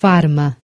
Farma